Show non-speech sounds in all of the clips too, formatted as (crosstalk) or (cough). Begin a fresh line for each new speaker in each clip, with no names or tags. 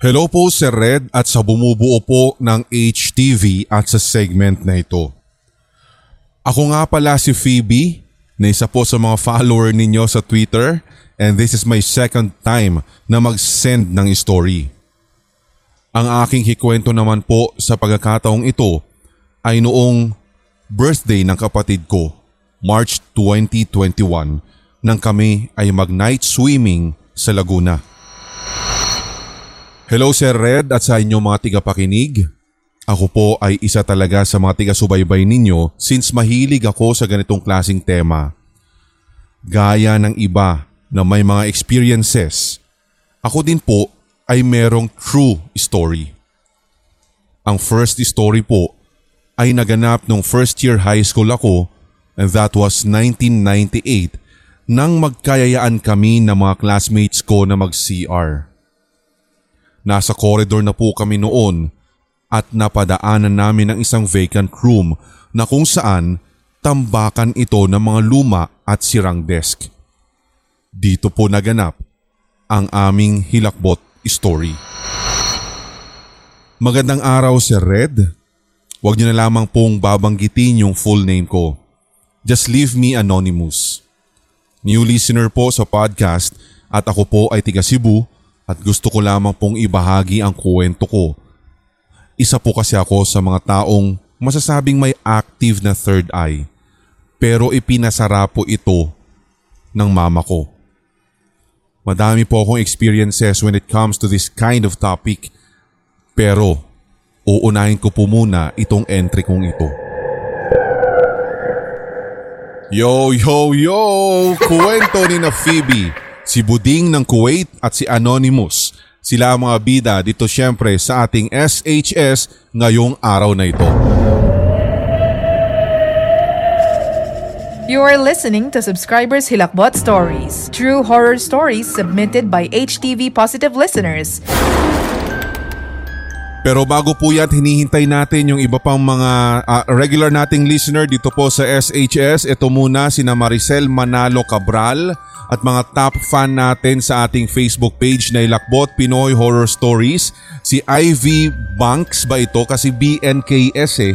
Hello po Sir Red at sa bumubuo po ng HTV at sa segment na ito. Ako nga pala si Phoebe na isa po sa mga follower ninyo sa Twitter and this is my second time na mag-send ng story. Ang aking hikwento naman po sa pagkakataong ito ay noong birthday ng kapatid ko, March 2021, nang kami ay mag-night swimming sa Laguna. Hello Sir Red at sa inyong mga tigapakinig. Ako po ay isa talaga sa mga tiga-subaybay ninyo since mahilig ako sa ganitong klasing tema. Gaya ng iba na may mga experiences, ako din po ay merong true story. Ang first story po ay naganap nung first year high school ako and that was 1998 nang magkayayaan kami ng mga classmates ko na mag-CR. Nasa corridor na po kami noon at napadaanan namin ang isang vacant room na kung saan tambakan ito ng mga luma at sirang desk. Dito po naganap ang aming hilakbot story. Magandang araw Sir Red. Huwag niyo na lamang pong babanggitin yung full name ko. Just leave me anonymous. New listener po sa podcast at ako po ay tiga Cebu at gusto ko lamang pong ibahagi ang kwento ko. Isa po kasi ako sa mga taong masasabing may active na third eye pero ipinasara po ito ng mama ko. Madami po akong experiences when it comes to this kind of topic pero uunahin ko po muna itong entry kong ito. Yo, yo, yo! Kwento ni na Phoebe si Buding ng Kuwait at si Anonymous. Sila ang mga bida dito syempre sa ating SHS ngayong araw na ito.
You are listening to Subscribers Hilakbot Stories, true horror stories submitted by HTV Positive listeners.
Pero bago po yan, hinihintay natin yung iba pang mga uh, regular nating listener dito po sa SHS. Ito muna sina Maricel Manalo Cabral, at mga top fan natin sa ating Facebook page na Ilakbot Pinoy Horror Stories. Si Ivy Banks ba ito? Kasi BNKS eh.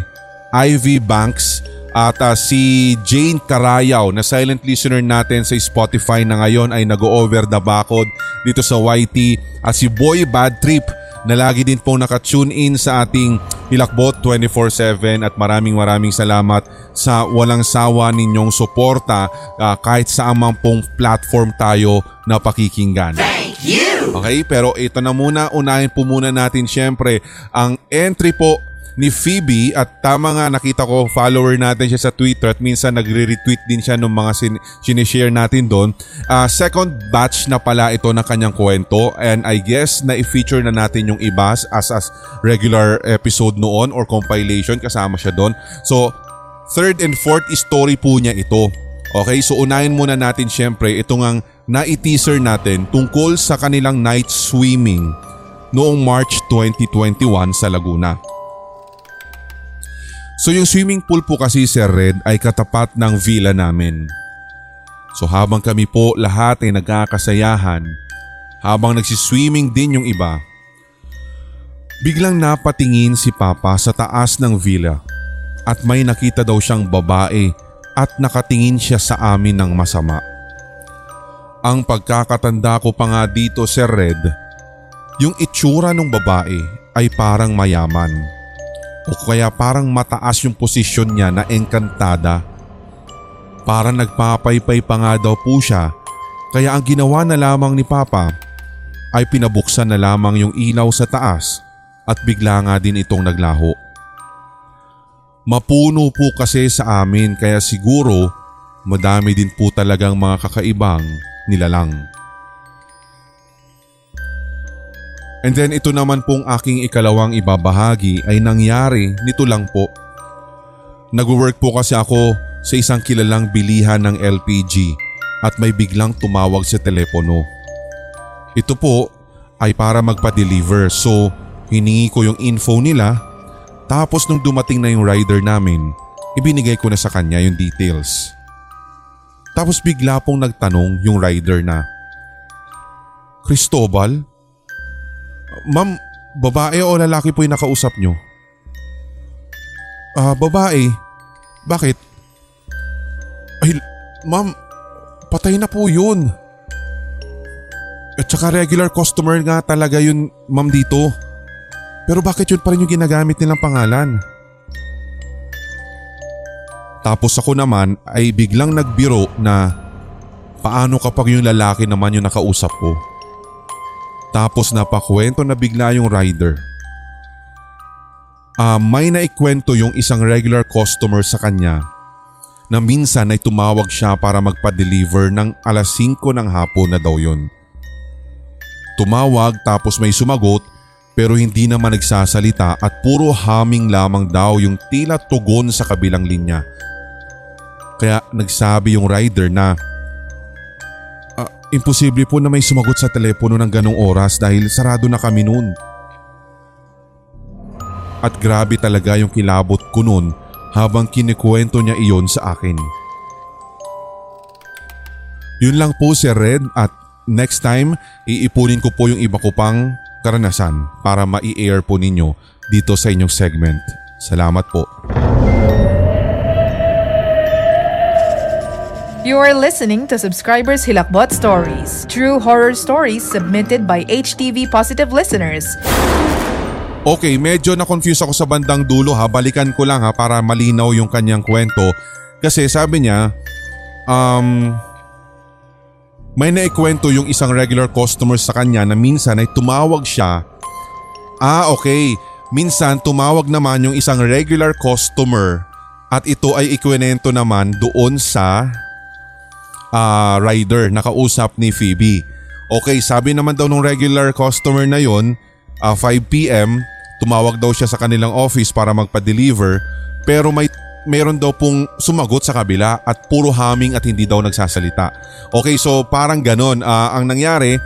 Ivy Banks at uh, si Jane Carayaw na silent listener natin sa Spotify na ngayon ay nag-over the bakod dito sa YT at si Boy Bad Trip na lagi din pong nakatune in sa ating Hilakbot 24-7 at maraming maraming salamat sa walang sawa ninyong suporta uh, kahit sa amang pong platform tayo na pakikinggan. Thank you! Okay, pero ito na muna, unahin po muna natin syempre ang entry po ni Phoebe at tama nga nakita ko follower natin siya sa Twitter at minsan nagre-retweet din siya ng mga sin- sinishare natin doon. Uh, second batch na pala ito ng kanyang kwento and I guess na i-feature na natin yung iba as, as regular episode noon or compilation kasama siya doon. So third and fourth story po niya ito. Okay, so unahin muna natin syempre itong ang na-teaser natin tungkol sa kanilang night swimming noong March 2021 sa Laguna. So yung swimming pool po kasi Sir Red ay katapat ng villa namin. So habang kami po lahat ay nagkakasayahan, habang nagsiswimming din yung iba, biglang napatingin si Papa sa taas ng villa at may nakita daw siyang babae at nakatingin siya sa amin ng masama. Ang pagkakatanda ko pa nga dito Sir Red, yung itsura ng babae ay parang mayaman o kaya parang mataas yung posisyon niya na engkantada. Parang nagpapaypay pa nga daw po siya kaya ang ginawa na lamang ni Papa ay pinabuksan na lamang yung ilaw sa taas at bigla nga din itong naglaho. Mapuno po kasi sa amin kaya siguro madami din po talagang mga kakaibang nilalang. And then ito naman pong aking ikalawang ibabahagi ay nangyari nito lang po. Nag-work po kasi ako sa isang kilalang bilihan ng LPG at may biglang tumawag sa telepono. Ito po ay para magpa-deliver so hiningi ko yung info nila tapos nung dumating na yung rider namin, ibinigay ko na sa kanya yung details. Tapos bigla pong nagtanong yung rider na, Cristobal, Ma'am, babae o lalaki po yung nakausap nyo? Ah, babae. Bakit? Ay, ma'am, patay na po yun. At saka regular customer nga talaga yun, ma'am dito. Pero bakit yun pa rin yung ginagamit nilang pangalan? Tapos ako naman ay biglang nagbiro na paano kapag yung lalaki naman yung nakausap ko. Tapos napakwento na bigla yung rider. Ah, may naikwento yung isang regular customer sa kanya na minsan ay tumawag siya para magpa-deliver ng alas 5 ng hapon na daw yun. Tumawag tapos may sumagot pero hindi naman nagsasalita at puro humming lamang daw yung tila tugon sa kabilang linya. Kaya nagsabi yung rider na "Ah, imposible po na may sumagot sa telepono ng ganong oras dahil sarado na kami noon. At grabe talaga yung kilabot ko noon habang kinikwento niya iyon sa akin. Yun lang po Sir Red at next time iipunin ko po yung iba ko pang karanasan para mai-air po ninyo dito sa inyong segment. Salamat po.
You are listening to Subscribers Hilakbot Stories, true horror stories submitted by HTV Positive listeners.
Okay, medyo na-confuse ako sa bandang dulo ha. Balikan ko lang ha para malinaw yung kanyang kwento. Kasi sabi niya, um, may naikwento yung isang regular customer sa kanya na minsan ay tumawag siya. Ah, okay. Minsan tumawag naman yung isang regular customer at ito ay ikwento naman doon sa ah, rider na kausap ni Phoebe. Okay, sabi naman daw ng regular customer na yon, ah, 5pm, tumawag daw siya sa kanilang office para magpa-deliver pero may meron daw pong sumagot sa kabila at puro humming at hindi daw nagsasalita. Okay, so parang ganon. Ah, ang nangyari,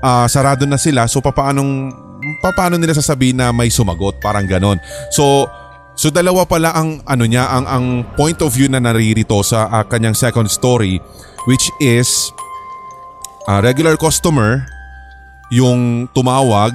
ah, sarado na sila so papaanong paano nila sasabihin na may sumagot parang ganon. So So dalawa pala ang ano niya ang ang point of view na naririto sa ah, kanyang second story which is a regular customer yung tumawag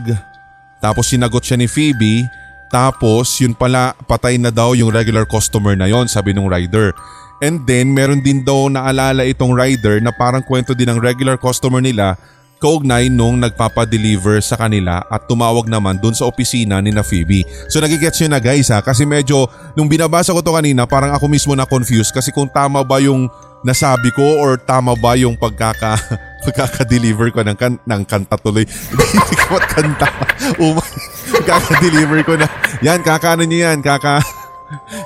tapos sinagot siya ni Phoebe tapos yun pala patay na daw yung regular customer na yon sabi nung rider. And then meron din daw naalala itong rider na parang kwento din ng regular customer nila kaugnay nung nagpapadeliver sa kanila at tumawag naman dun sa opisina ni na Phoebe. So nagigets nyo na guys ha kasi medyo nung binabasa ko to kanina parang ako mismo na confused kasi kung tama ba yung nasabi ko or tama ba yung pagkaka (laughs) pagkaka-deliver ko ng, kan, ng kanta tuloy. (laughs) Hindi ko kanta. Um, kaka-deliver ko na. Yan, kakaano nyo yan. Kaka...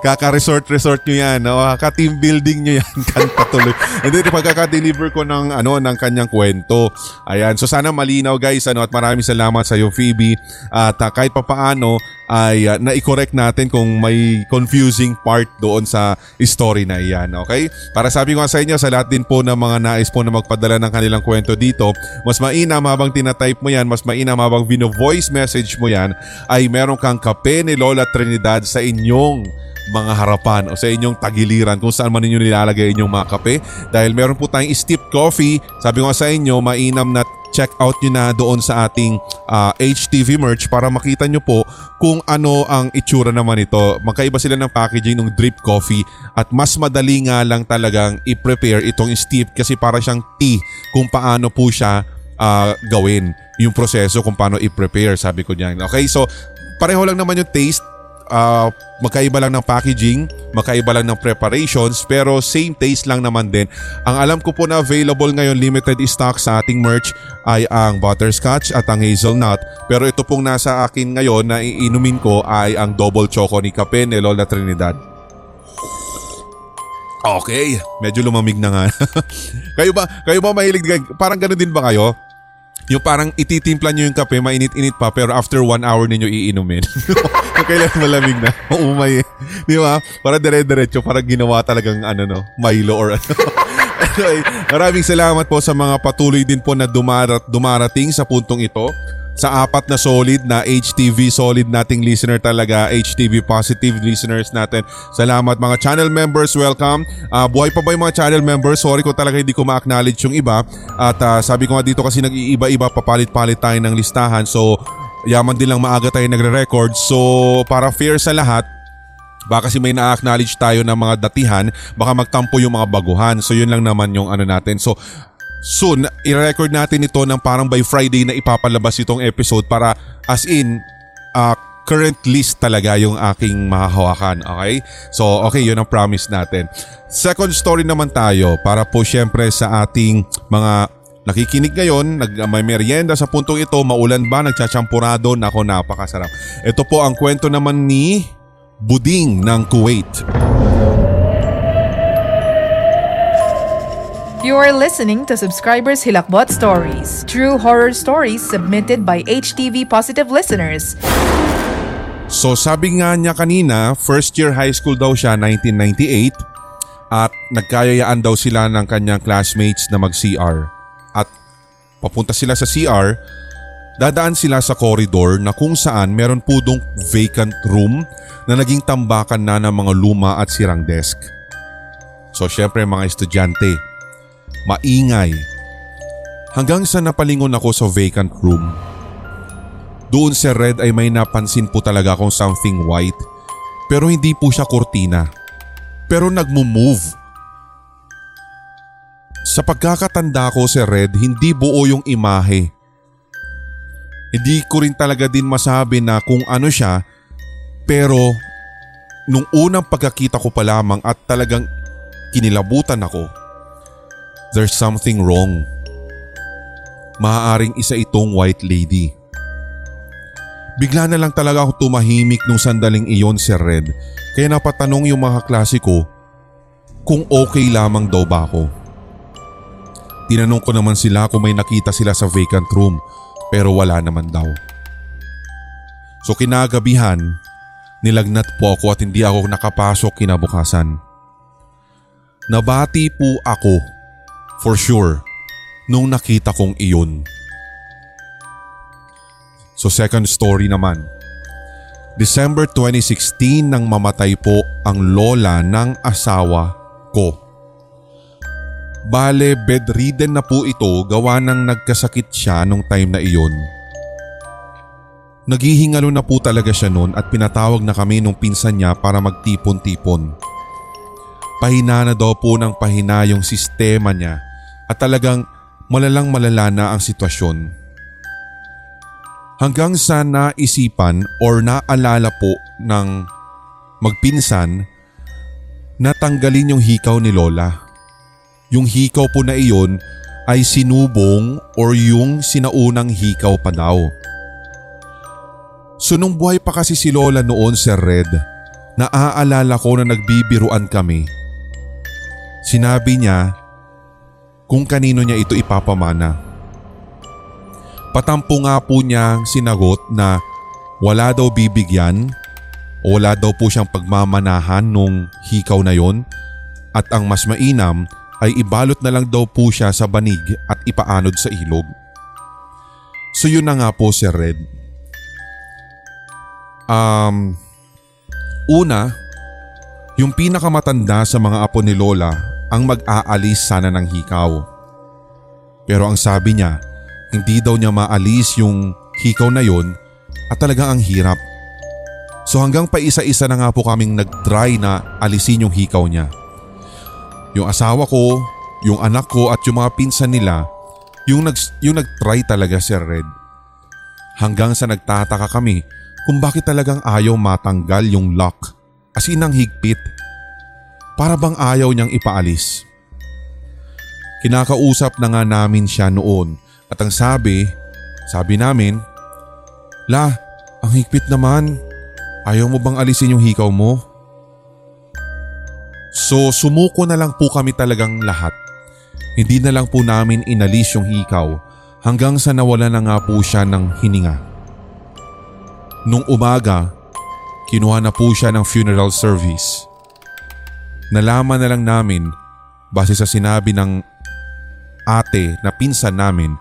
Kaka-resort-resort nyo yan. No? Kaka-team building nyo yan. (laughs) Kanta tuloy. And then pagkaka-deliver ko ng, ano, ng kanyang kwento. Ayan. So sana malinaw guys. Ano, at maraming salamat sa iyo Phoebe. At uh, kahit papaano ay uh, na-correct natin kung may confusing part doon sa story na iyan. Okay? Para sabi ko nga sa inyo, sa lahat din po ng mga nais po na magpadala ng kanilang kwento dito, mas mainam habang tinatype mo yan, mas mainam habang vino-voice message mo yan, ay meron kang kape ni Lola Trinidad sa inyong mga harapan o sa inyong tagiliran kung saan man ninyo nilalagay inyong mga kape dahil meron po tayong steeped coffee sabi ko sa inyo mainam na check out nyo na doon sa ating ah, HTV merch para makita nyo po kung ano ang itsura naman ito. Magkaiba sila ng packaging ng drip coffee at mas madali nga lang talagang i-prepare itong steep kasi para siyang tea kung paano po siya ah, gawin yung proseso kung paano i-prepare sabi ko niyan. Okay so pareho lang naman yung taste Ah, magkaiba lang ng packaging, magkaiba lang ng preparations pero same taste lang naman din. Ang alam ko po na available ngayon limited stock sa ating merch ay ang butterscotch at ang hazelnut. Pero ito pong nasa akin ngayon na iinumin ko ay ang double choco ni Kape ni Lola Trinidad. Okay, medyo lumamig na nga. (laughs) kayo ba, kayo ba mahilig, parang ganoon din ba kayo? Yung parang ititimpla nyo yung kape, mainit-init pa, pero after one hour ninyo iinumin. (laughs) Kailan malamig na, (laughs) umay. Di ba? Para dire-diretso, parang ginawa talagang ano no, Milo or ano. (laughs) anyway, maraming salamat po sa mga patuloy din po na dumarat, dumarating sa puntong ito sa apat na solid na HTV solid nating listener talaga, HTV positive listeners natin. Salamat mga channel members, welcome. Ah, buhay pa ba yung mga channel members? Sorry ko talaga hindi ko ma-acknowledge yung iba. At ah, sabi ko nga dito kasi nag-iiba-iba, papalit-palit tayo ng listahan. So yaman din lang maaga tayo nagre-record. So para fair sa lahat, baka kasi may na-acknowledge tayo ng mga datihan, baka magtampo yung mga baguhan. So yun lang naman yung ano natin. So soon, i-record natin ito ng parang by Friday na ipapalabas itong episode para as in, uh, current list talaga yung aking mahahawakan. Okay? So okay, yun ang promise natin. Second story naman tayo para po syempre sa ating mga nakikinig ngayon, nag, may merienda sa puntong ito, maulan ba, nagchachampurado, nako napakasarap. Ito po ang kwento naman ni Buding ng Kuwait.
You are listening to Subscribers Hilakbot Stories, true horror stories submitted by HTV Positive listeners.
So sabi nga niya kanina, first year high school daw siya 1998 at nagkayayaan daw sila ng kanyang classmates na mag-CR. At papunta sila sa CR, dadaan sila sa corridor na kung saan meron po dong vacant room na naging tambakan na ng mga luma at sirang desk. So syempre mga estudyante, maingay. Hanggang sa napalingon ako sa vacant room. Doon sa red ay may napansin po talaga akong something white pero hindi po siya kortina. Pero nagmo-move. Sa pagkakatanda ko sa red hindi buo yung imahe. Hindi ko rin talaga din masabi na kung ano siya pero nung unang pagkakita ko pa lamang at talagang kinilabutan ako There's something wrong. Maaaring isa itong white lady. Bigla na lang talaga ako tumahimik nung sandaling iyon Sir Red kaya napatanong yung mga klase ko kung okay lamang daw ba ako. Tinanong ko naman sila kung may nakita sila sa vacant room pero wala naman daw. So kinagabihan, nilagnat po ako at hindi ako nakapasok kinabukasan. Nabati po ako For sure, nung nakita kong iyon. So second story naman. December 2016 nang mamatay po ang lola ng asawa ko. Bale, bedridden na po ito gawa ng nagkasakit siya nung time na iyon. Naghihingalo na po talaga siya noon at pinatawag na kami nung pinsan niya para magtipon-tipon. Pahina na daw po ng pahina yung sistema niya at talagang malalang malala na ang sitwasyon. Hanggang sa naisipan or naalala po ng magpinsan na tanggalin yung hikaw ni Lola. Yung hikaw po na iyon ay sinubong or yung sinaunang hikaw pa daw. So nung buhay pa kasi si Lola noon Sir Red, naaalala ko na nagbibiruan kami. Sinabi niya kung kanino niya ito ipapamana. Patampo nga po niya sinagot na wala daw bibigyan o wala daw po siyang pagmamanahan nung hikaw na yon at ang mas mainam ay ibalot na lang daw po siya sa banig at ipaanod sa ilog. So yun na nga po Sir Red. Um, una, yung pinakamatanda sa mga apo ni Lola ang mag-aalis sana ng hikaw. Pero ang sabi niya, hindi daw niya maalis yung hikaw na yon at talagang ang hirap. So hanggang pa isa-isa na nga po kaming nag-try na alisin yung hikaw niya. Yung asawa ko, yung anak ko at yung mga pinsan nila, yung, nag, yung nag-try talaga si Red. Hanggang sa nagtataka kami kung bakit talagang ayaw matanggal yung lock as in ang higpit. Para bang ayaw niyang ipaalis. Kinakausap na nga namin siya noon at ang sabi, sabi namin, La, ang higpit naman. Ayaw mo bang alisin yung hikaw mo? So sumuko na lang po kami talagang lahat. Hindi na lang po namin inalis yung hikaw hanggang sa nawala na nga po siya ng hininga. Nung umaga, kinuha na po siya ng funeral service. Nalaman na lang namin base sa sinabi ng ate na pinsan namin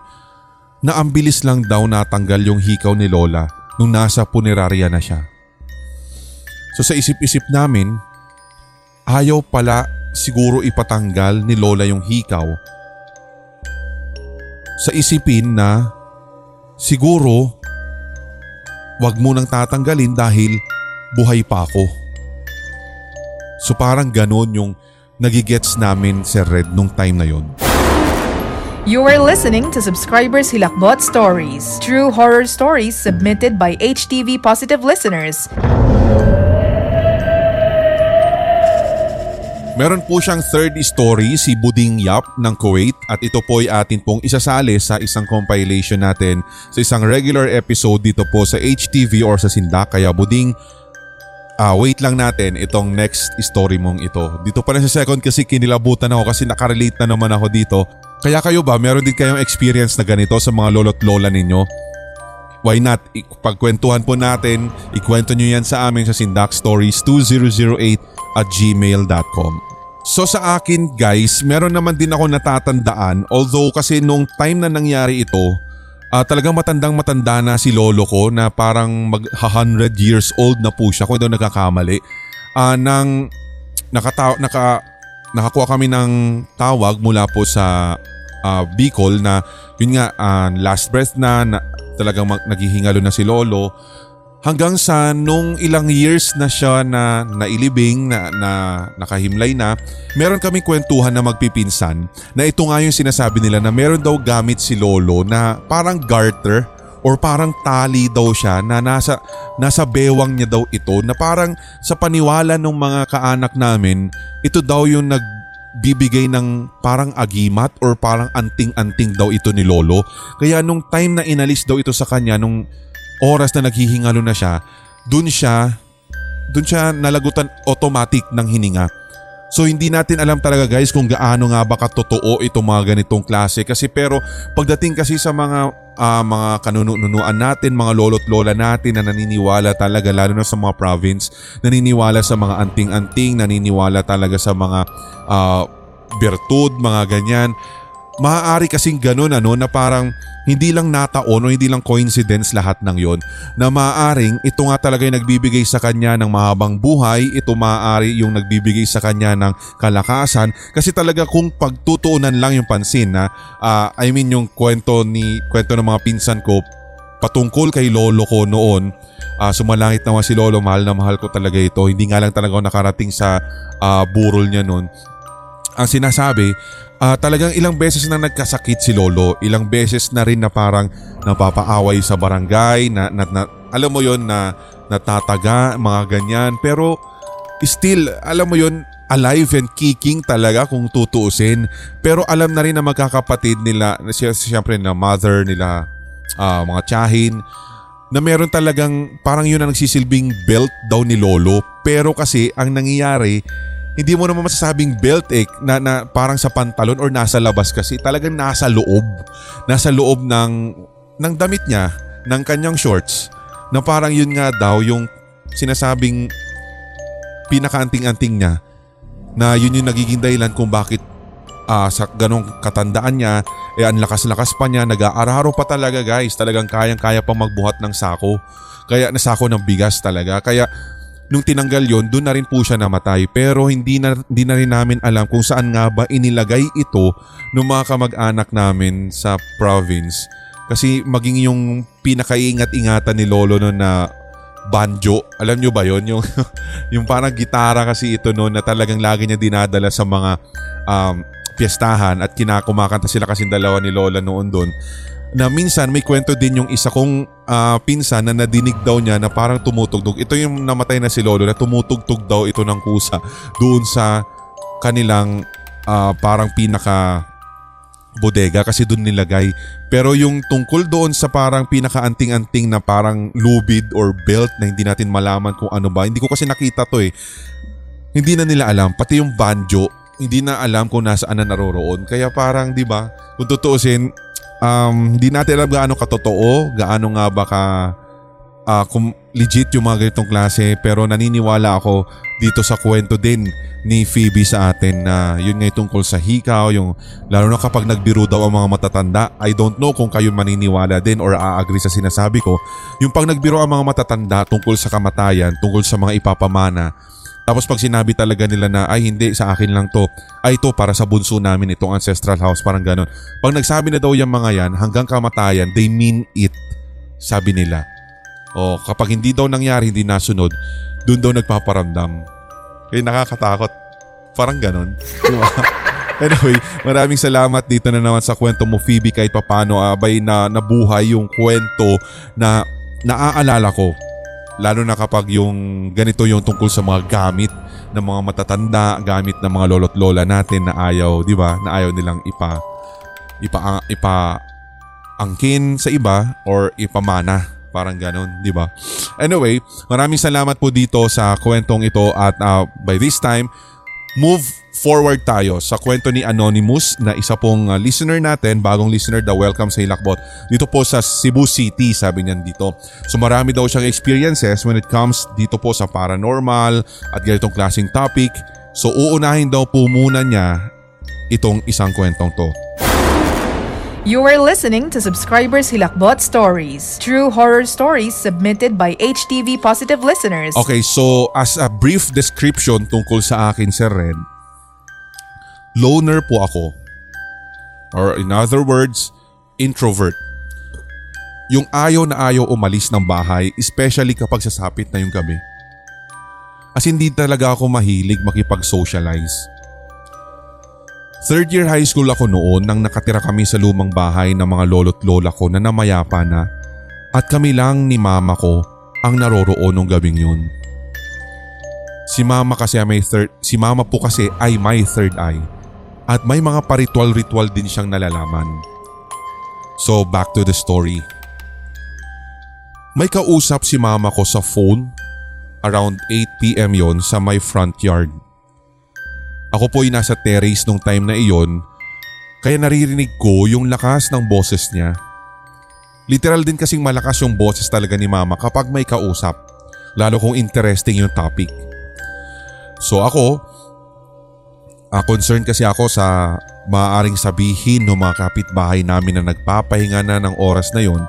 na ang bilis lang daw natanggal yung hikaw ni Lola nung nasa punerarya na siya. So sa isip-isip namin, ayaw pala siguro ipatanggal ni Lola yung hikaw. Sa isipin na siguro wag mo nang tatanggalin dahil buhay pa ako. So parang ganon yung nagigets namin si Red nung time na yon.
You are listening to Subscribers Hilakbot Stories, true horror stories submitted by HTV Positive listeners.
Meron po siyang third story si Buding Yap ng Kuwait at ito po ay atin pong isasali sa isang compilation natin sa isang regular episode dito po sa HTV or sa Sinda. Kaya Buding, Ah, wait lang natin itong next story mong ito. Dito pala sa second kasi kinilabutan ako kasi nakarelate na naman ako dito. Kaya kayo ba, meron din kayong experience na ganito sa mga lolo't lola ninyo? Why not? Pagkwentuhan po natin, ikwento nyo yan sa amin sa sindakstories2008 at gmail.com. So sa akin guys, meron naman din ako natatandaan although kasi nung time na nangyari ito, uh, talagang matandang matanda na si lolo ko na parang mag 100 years old na po siya kung daw nagkakamali. Uh, nang nakata- naka, nakakuha kami ng tawag mula po sa uh, Bicol na yun nga uh, last breath na, na talagang mag- naghihingalo na si lolo Hanggang sa nung ilang years na siya na nailibing, na, na nakahimlay na, meron kaming kwentuhan na magpipinsan na ito nga yung sinasabi nila na meron daw gamit si Lolo na parang garter or parang tali daw siya na nasa, nasa bewang niya daw ito na parang sa paniwala ng mga kaanak namin, ito daw yung nag bibigay ng parang agimat or parang anting-anting daw ito ni Lolo. Kaya nung time na inalis daw ito sa kanya, nung oras na naghihingalo na siya, dun siya, dun siya nalagutan automatic ng hininga. So hindi natin alam talaga guys kung gaano nga ba katotoo itong mga ganitong klase kasi pero pagdating kasi sa mga uh, mga kanununuan natin, mga lolo't lola natin na naniniwala talaga lalo na sa mga province, naniniwala sa mga anting-anting, naniniwala talaga sa mga uh, bertud, mga ganyan. Maaari kasing ganun ano na parang hindi lang nataon o hindi lang coincidence lahat ng yon na maaaring ito nga talaga yung nagbibigay sa kanya ng mahabang buhay, ito maaari yung nagbibigay sa kanya ng kalakasan. Kasi talaga kung pagtutuunan lang yung pansin na uh, I mean yung kwento ni kwento ng mga pinsan ko patungkol kay lolo ko noon uh, sumalangit naman si lolo mahal na mahal ko talaga ito. Hindi nga lang talaga ako nakarating sa uh, burol niya noon. Ang sinasabi uh, talagang ilang beses na nagkasakit si Lolo, ilang beses na rin na parang napapaaway sa barangay, na, na, na alam mo yon na natataga, mga ganyan. Pero still, alam mo yon alive and kicking talaga kung tutuusin. Pero alam na rin na magkakapatid nila, siyempre na mother nila, uh, mga tsahin, na meron talagang parang yun ang nagsisilbing belt daw ni Lolo. Pero kasi ang nangyayari, hindi mo naman masasabing belt eh na, na parang sa pantalon or nasa labas kasi talagang nasa loob. Nasa loob ng, ng damit niya, ng kanyang shorts na parang yun nga daw yung sinasabing pinakaanting-anting niya na yun yung nagiging dahilan kung bakit uh, sa ganong katandaan niya, eh ang lakas-lakas pa niya, nag-aararo pa talaga guys, talagang kayang-kaya pa magbuhat ng sako. Kaya nasako ng bigas talaga. Kaya nung tinanggal yon doon na rin po siya namatay. Pero hindi na, hindi na rin namin alam kung saan nga ba inilagay ito ng mga kamag-anak namin sa province. Kasi maging yung pinakaingat-ingatan ni Lolo noon na banjo. Alam nyo ba yon Yung, (laughs) yung parang gitara kasi ito noon na talagang lagi niya dinadala sa mga um, piyestahan at kinakumakanta sila kasi dalawa ni Lola noon doon na minsan may kwento din yung isa kong uh, pinsan na nadinig daw niya na parang tumutugtog. Ito yung namatay na si Lolo na tumutugtog daw ito ng kusa doon sa kanilang uh, parang pinaka bodega kasi doon nilagay. Pero yung tungkol doon sa parang pinaka-anting-anting na parang lubid or belt na hindi natin malaman kung ano ba. Hindi ko kasi nakita to eh. Hindi na nila alam. Pati yung banjo, hindi na alam kung nasaan na naroroon. Kaya parang 'di ba? Kung tutuusin, um, di natin alam gaano katotoo, gaano nga ba ka uh, kung legit yung mga ganitong klase pero naniniwala ako dito sa kwento din ni Phoebe sa atin na yun nga tungkol sa hikaw, yung lalo na kapag nagbiro daw ang mga matatanda. I don't know kung kayo maniniwala din or aagree sa sinasabi ko. Yung pag nagbiro ang mga matatanda tungkol sa kamatayan, tungkol sa mga ipapamana, tapos pag sinabi talaga nila na ay hindi sa akin lang to, ay ito para sa bunso namin itong ancestral house, parang ganun. Pag nagsabi na daw yung mga yan hanggang kamatayan, they mean it, sabi nila. O kapag hindi daw nangyari, hindi nasunod, doon daw nagpaparamdam. Eh nakakatakot. Parang ganon. (laughs) Di ba? Anyway, maraming salamat dito na naman sa kwento mo Phoebe kahit papano abay na nabuhay yung kwento na naaalala ko. Lalo na kapag yung ganito yung tungkol sa mga gamit ng mga matatanda, gamit ng mga lolo't lola natin na ayaw, di ba? Na ayaw nilang ipa, ipa, ipa angkin sa iba or ipamana. Parang ganun, di ba? Anyway, maraming salamat po dito sa kwentong ito at uh, by this time, move forward tayo sa kwento ni Anonymous na isa pong uh, listener natin, bagong listener daw, welcome sa Hilakbot. Dito po sa Cebu City, sabi niyan dito. So marami daw siyang experiences when it comes dito po sa paranormal at ganitong klaseng topic. So uunahin daw po muna niya itong isang kwentong to.
You are listening to Subscribers Hilakbot Stories, true horror stories submitted by HTV Positive listeners.
Okay, so as a brief description tungkol sa akin, Sir Red, loner po ako. Or in other words, introvert. Yung ayaw na ayaw umalis ng bahay, especially kapag sasapit na yung gabi. As hindi talaga ako mahilig makipag-socialize. Third year high school ako noon nang nakatira kami sa lumang bahay ng mga lolo't lola ko na namayapa na at kami lang ni mama ko ang naroroon ng gabing yun. Si mama kasi ay may third, si mama po kasi ay may third eye at may mga paritual-ritual din siyang nalalaman. So back to the story. May kausap si mama ko sa phone around 8pm yon sa my front yard. Ako po'y nasa terrace nung time na iyon kaya naririnig ko yung lakas ng boses niya. Literal din kasing malakas yung boses talaga ni mama kapag may kausap lalo kung interesting yung topic. So ako, uh, concerned kasi ako sa maaaring sabihin ng mga kapitbahay namin na nagpapahinga na ng oras na yon.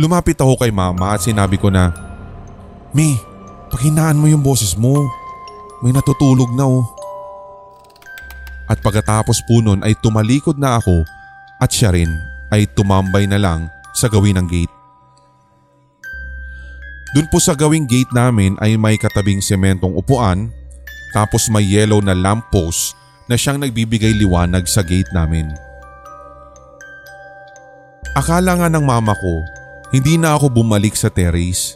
Lumapit ako kay mama at sinabi ko na, Mi, pakinaan mo yung boses mo. May natutulog na oh. At pagkatapos po nun ay tumalikod na ako at siya rin ay tumambay na lang sa gawin ng gate. Doon po sa gawing gate namin ay may katabing sementong upuan tapos may yellow na lamppost na siyang nagbibigay liwanag sa gate namin. Akala nga ng mama ko hindi na ako bumalik sa terrace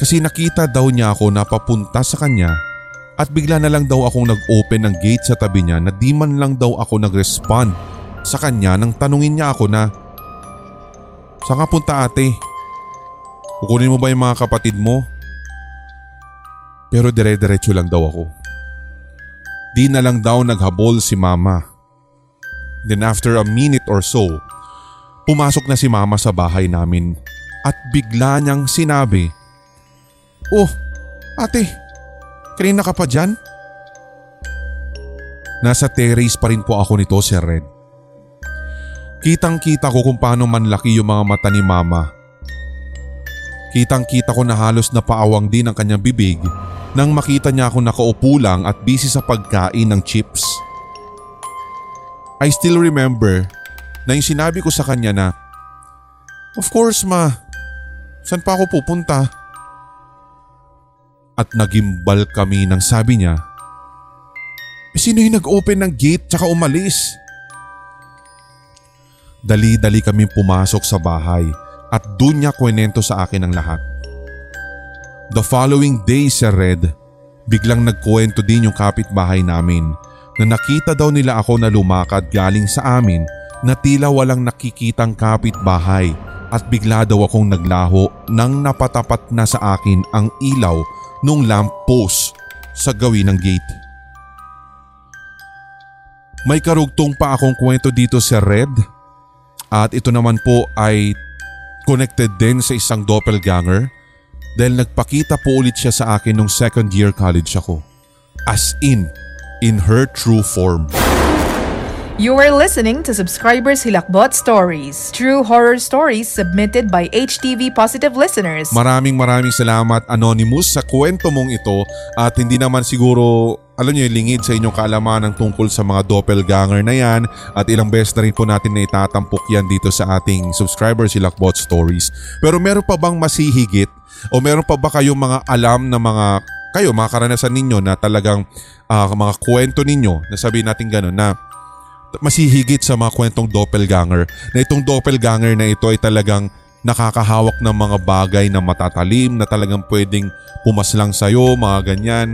kasi nakita daw niya ako na papunta sa kanya at bigla na lang daw akong nag-open ng gate sa tabi niya na di man lang daw ako nag-respond sa kanya nang tanungin niya ako na Saan ka punta ate? Kukunin mo ba yung mga kapatid mo? Pero dire-diretso lang daw ako. Di na lang daw naghabol si mama. Then after a minute or so, pumasok na si mama sa bahay namin at bigla niyang sinabi, Oh, ate, Kanina ka pa dyan? Nasa terrace pa rin po ako nito, Sir Red. Kitang kita ko kung paano manlaki yung mga mata ni Mama. Kitang kita ko na halos napaawang din ang kanyang bibig nang makita niya ako nakaupo lang at busy sa pagkain ng chips. I still remember na yung sinabi ko sa kanya na, Of course ma, saan pa ako pupunta? At nagimbal kami nang sabi niya, eh, Sino yung nag-open ng gate tsaka umalis? Dali-dali kami pumasok sa bahay at doon niya kwenento sa akin ang lahat. The following day, Sir Red, biglang nagkwento din yung kapitbahay namin na nakita daw nila ako na lumakad galing sa amin na tila walang nakikitang kapitbahay at bigla daw akong naglaho nang napatapat na sa akin ang ilaw nung lamppost sa gawin ng gate. May karugtong pa akong kwento dito sa Red at ito naman po ay connected din sa isang doppelganger dahil nagpakita po ulit siya sa akin nung second year college ako. As in, in her true form.
You are listening to Subscribers Hilakbot Stories, true horror stories submitted by HTV Positive listeners.
Maraming maraming salamat Anonymous sa kwento mong ito at hindi naman siguro alam niyo lingid sa inyong kaalaman ng tungkol sa mga doppelganger na yan at ilang beses na rin po natin na itatampok yan dito sa ating subscribers Hilakbot Stories. Pero meron pa bang masihigit o meron pa ba kayong mga alam na mga kayo mga karanasan ninyo na talagang uh, mga kwento ninyo na sabihin natin gano'n na masihigit sa mga kwentong doppelganger na itong doppelganger na ito ay talagang nakakahawak ng mga bagay na matatalim na talagang pwedeng pumaslang sa'yo, mga ganyan.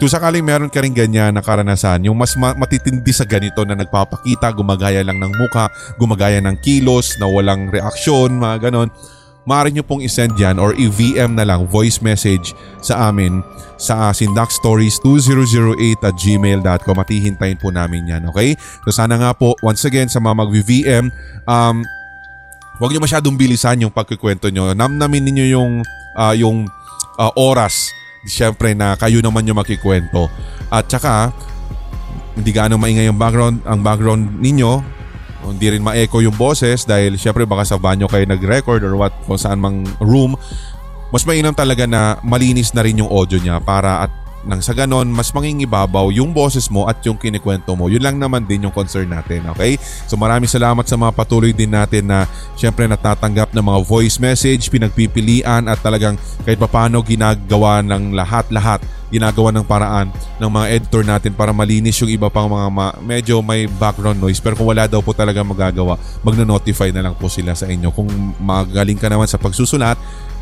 Kung sakaling meron ka rin ganyan na karanasan, yung mas matitindi sa ganito na nagpapakita, gumagaya lang ng muka, gumagaya ng kilos, na walang reaksyon, mga ganon maaari nyo pong isend yan or i-VM na lang voice message sa amin sa uh, sindakstories2008 at gmail.com at hihintayin po namin yan, okay? So sana nga po, once again, sa mga mag-VM, um, huwag nyo masyadong bilisan yung pagkikwento nyo. Namnamin ninyo yung, uh, yung uh, oras, siyempre na kayo naman yung makikwento. At saka, hindi gaano maingay yung background, ang background ninyo, hindi rin ma-echo yung boses dahil syempre baka sa banyo kayo nag-record or what kung saan mang room. Mas mainam talaga na malinis na rin yung audio niya para at nang sa ganon, mas mangingibabaw yung boses mo at yung kinikwento mo. Yun lang naman din yung concern natin, okay? So maraming salamat sa mga patuloy din natin na syempre natatanggap ng mga voice message, pinagpipilian at talagang kahit papano ginagawa ng lahat-lahat ginagawa ng paraan ng mga editor natin para malinis yung iba pang mga ma- medyo may background noise pero kung wala daw po talaga magagawa magno-notify na lang po sila sa inyo kung magaling ka naman sa pagsusulat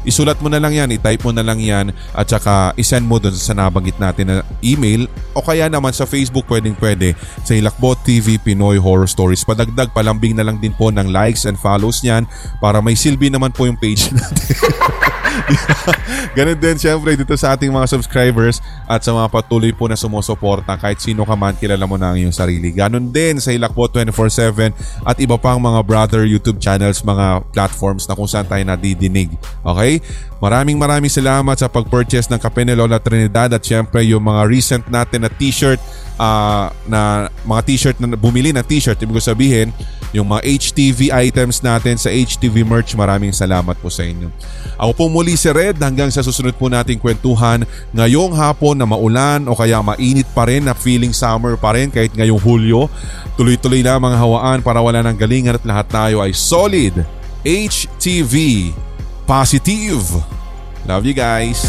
isulat mo na lang yan, i-type mo na lang yan at saka isend mo dun sa nabanggit natin na email o kaya naman sa Facebook pwedeng pwede sa Hilakbot TV Pinoy Horror Stories. Padagdag, palambing na lang din po ng likes and follows niyan para may silbi naman po yung page (laughs) natin. (laughs) Ganun din syempre dito sa ating mga subscribers at sa mga patuloy po na sumusuporta kahit sino ka man kilala mo na ang iyong sarili. Ganun din sa Hilakbot 24-7 at iba pang mga brother YouTube channels, mga platforms na kung saan tayo nadidinig. Okay? Maraming maraming salamat sa pag-purchase ng Kape ni Lola Trinidad at syempre yung mga recent natin na t-shirt uh, na mga t-shirt na bumili ng t-shirt, ibig sabihin yung mga HTV items natin sa HTV merch. Maraming salamat po sa inyo. Ako po muli si Red hanggang sa susunod po nating kwentuhan ngayong hapon na maulan o kaya mainit pa rin na feeling summer pa rin kahit ngayong Hulyo. Tuloy-tuloy na mga hawaan para wala ng galingan at lahat tayo ay solid. HTV Positive. Love you guys.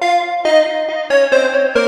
Thank you.